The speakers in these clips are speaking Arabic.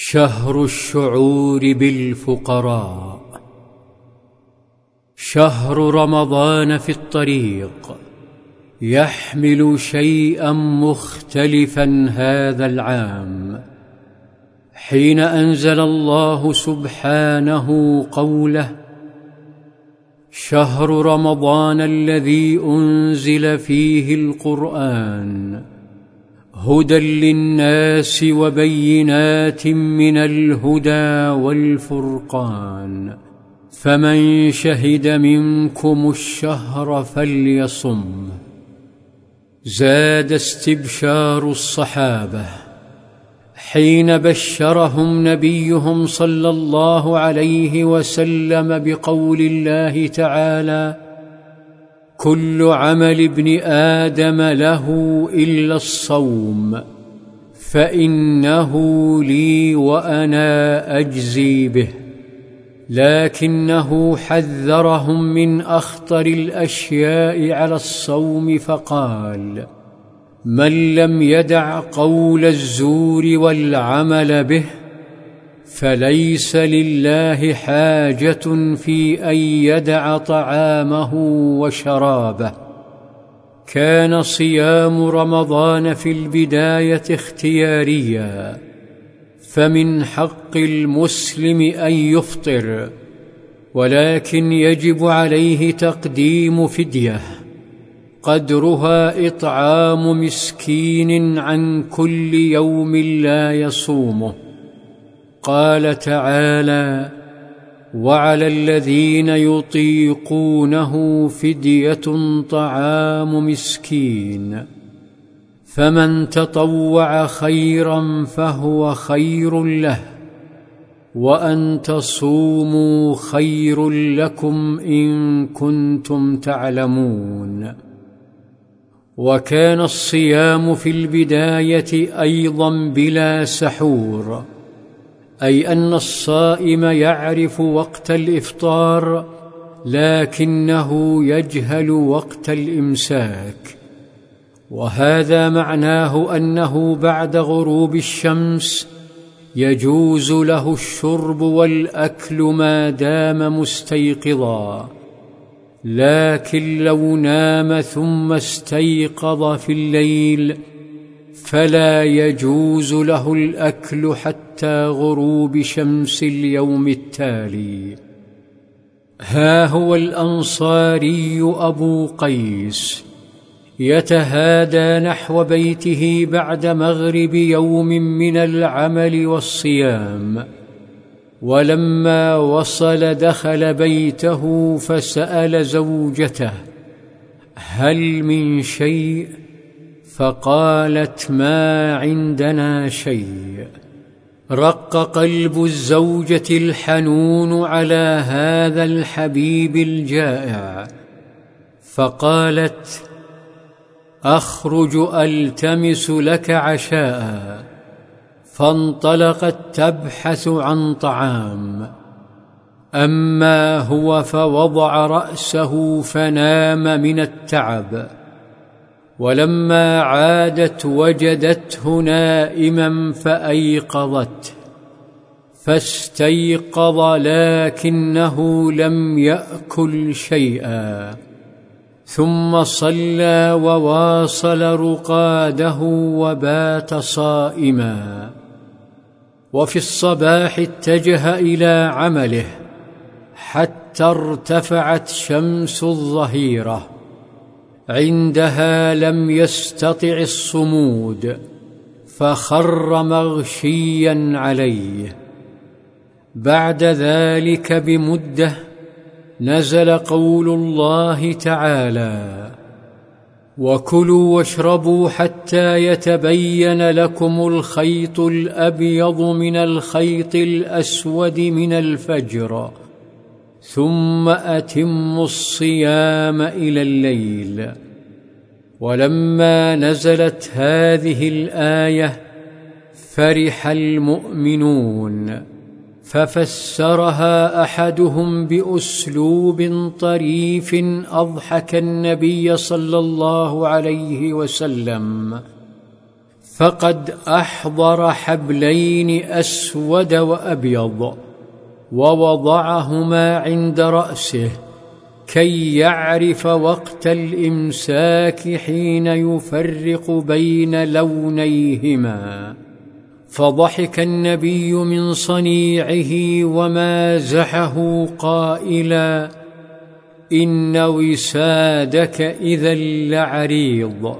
شهر الشعور بالفقراء. شهر رمضان في الطريق. يحمل شيئا مختلفا هذا العام. حين أنزل الله سبحانه قوله شهر رمضان الذي أنزل فيه القرآن. هدى للناس وبينات من الهدى والفرقان. فمن شهد منكم الشهر فليصم. زاد استبشار الصحابة. حين بشرهم نبيهم صلى الله عليه وسلم بقول الله تعالى كل عمل ابن آدم له إلا الصوم فإنه لي وأنا أجزي به لكنه حذرهم من أخطر الأشياء على الصوم فقال من لم يدع قول الزور والعمل به فليس لله حاجة في أن يدع طعامه وشرابه. كان صيام رمضان في البداية اختياريا فمن حق المسلم أن يفطر ولكن يجب عليه تقديم فدية. قدرها إطعام مسكين عن كل يوم لا يصومه. قال تعالى وعلى الذين يطيقونه فدية طعام مسكين فمن تطوع خيرا فهو خير له وأن تصوموا خير لكم إن كنتم تعلمون وكان الصيام في البداية أيضا بلا سحور أي أن الصائم يعرف وقت الإفطار لكنه يجهل وقت الإمساك. وهذا معناه أنه بعد غروب الشمس يجوز له الشرب والأكل ما دام مستيقظا. لكن لو نام ثم استيقظ في الليل فلا يجوز له الأكل حتى غروب شمس اليوم التالي. ها هو الأنصاري أبو قيس يتهادى نحو بيته بعد مغرب يوم من العمل والصيام. ولما وصل دخل بيته فسأل زوجته هل من شيء؟ فقالت ما عندنا شيء. رق قلب الزوجة الحنون على هذا الحبيب الجائع. فقالت أخرج ألتمس لك عشاء. فانطلقت تبحث عن طعام. أما هو فوضع رأسه فنام من التعب. ولما عادت وجدته نائما فايقظته فاستيقظ لكنه لم يأكل شيئا ثم صلى وواصل رقاده وبات صائما. وفي الصباح اتجه إلى عمله حتى ارتفعت شمس الظهيرة. عندها لم يستطع الصمود فخر مغشيا عليه. بعد ذلك بمدة نزل قول الله تعالى وكلوا واشربوا حتى يتبين لكم الخيط الأبيض من الخيط الأسود من الفجر. ثم أتموا الصيام إلى الليل. ولما نزلت هذه الآية فرح المؤمنون ففسرها أحدهم بأسلوب طريف أضحك النبي صلى الله عليه وسلم. فقد أحضر حبلين أسود وأبيض. ووضعهما عند رأسه كي يعرف وقت الإمساك حين يفرق بين لونيهما. فضحك النبي من صنيعه ومازحه قائلا إن وسادك إذا لعريض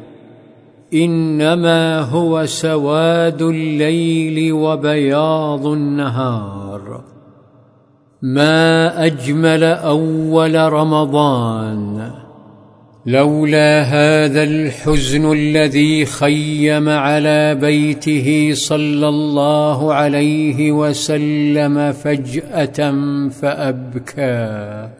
إنما هو سواد الليل وبياض النهار. ما أجمل أول رمضان لولا هذا الحزن الذي خيم على بيته صلى الله عليه وسلم فجأة فابكاه